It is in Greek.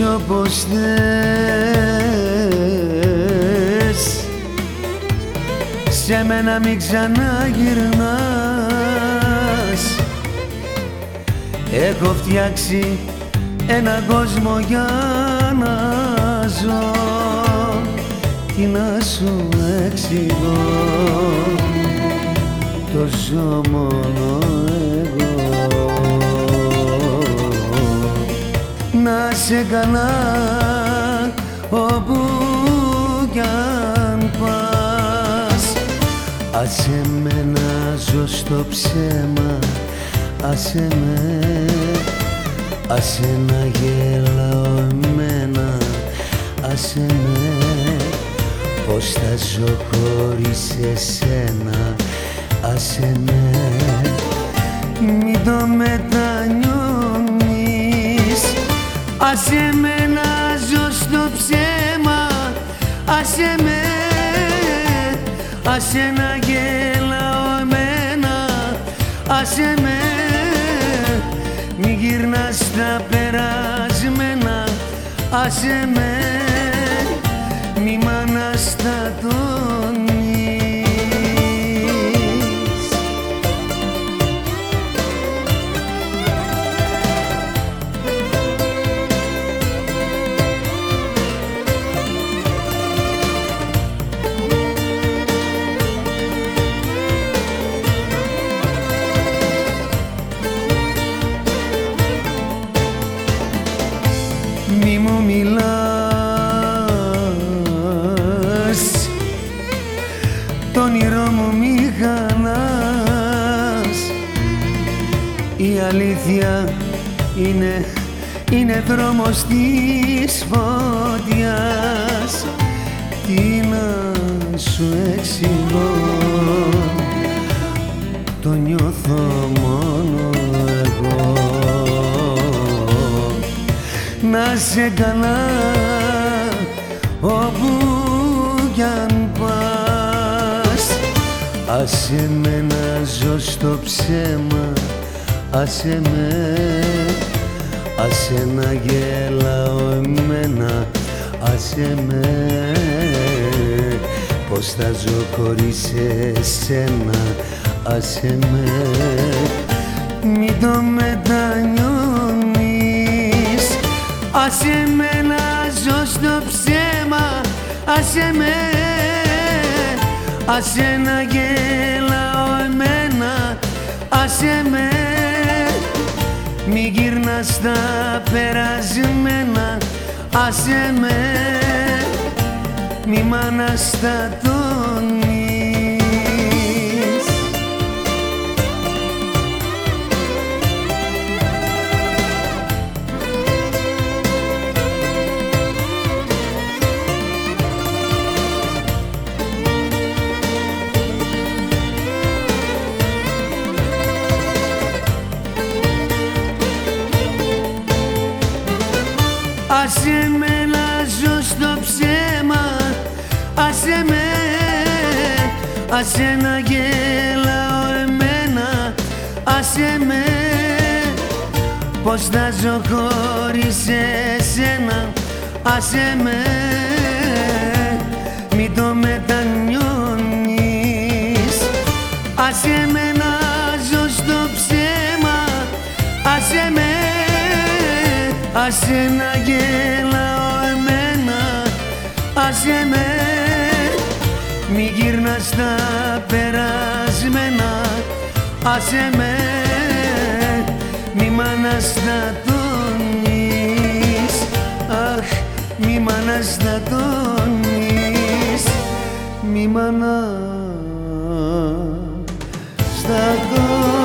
Ζεις όπως θες. Σε μένα μην ξαναγυρνάς. Έχω φτιάξει ένα κόσμο για να ζω. Τι να σου εξηγώ. Το ζω σε καλά όπου κι αν πας. Άσε με να ζω στο ψέμα Άσε με Άσε να γελάω εμένα. Άσε με Πώς θα ζω χωρίς εσένα. Άσε με Μην το μετανιώνεις Άσε με να ζως στο ψέμα Άσε με Άσε να γελάω εμένα Άσε με μη γυρνάς στα περασμένα Άσε με Μη μου μιλάς. Το όνειρό μου μη χαλάς Η αλήθεια είναι, είναι δρόμος της φωτιάς. Τι να σου εξηγώ. Το νιώθω μόνο να σε καλά όπου κι αν πας. Άσε με να ζω στο ψέμα Άσε με Άσε να γελάω εμένα Άσε με. Πώς θα ζω χωρίς εσένα Άσε με. Μην το Άσε με να ζως στο ψέμα Άσε με Άσε να γελάω εμένα Άσε με Μη γυρνάς στα περασμένα Άσε με Μη μ' αναστατώνεις Άσε με να ζω στο ψέμα. Άσε με Άσε να γελάω εμένα. Άσε με Πώς θα ζω χωρίς εσένα. Άσε με Άσε να γελάω εμένα Άσε με Μη γυρνάς στα περασμένα Άσε με Μη μ' αναστατώνεις Αχ, μη μ' αναστατώνεις Μη μ' αναστατώνεις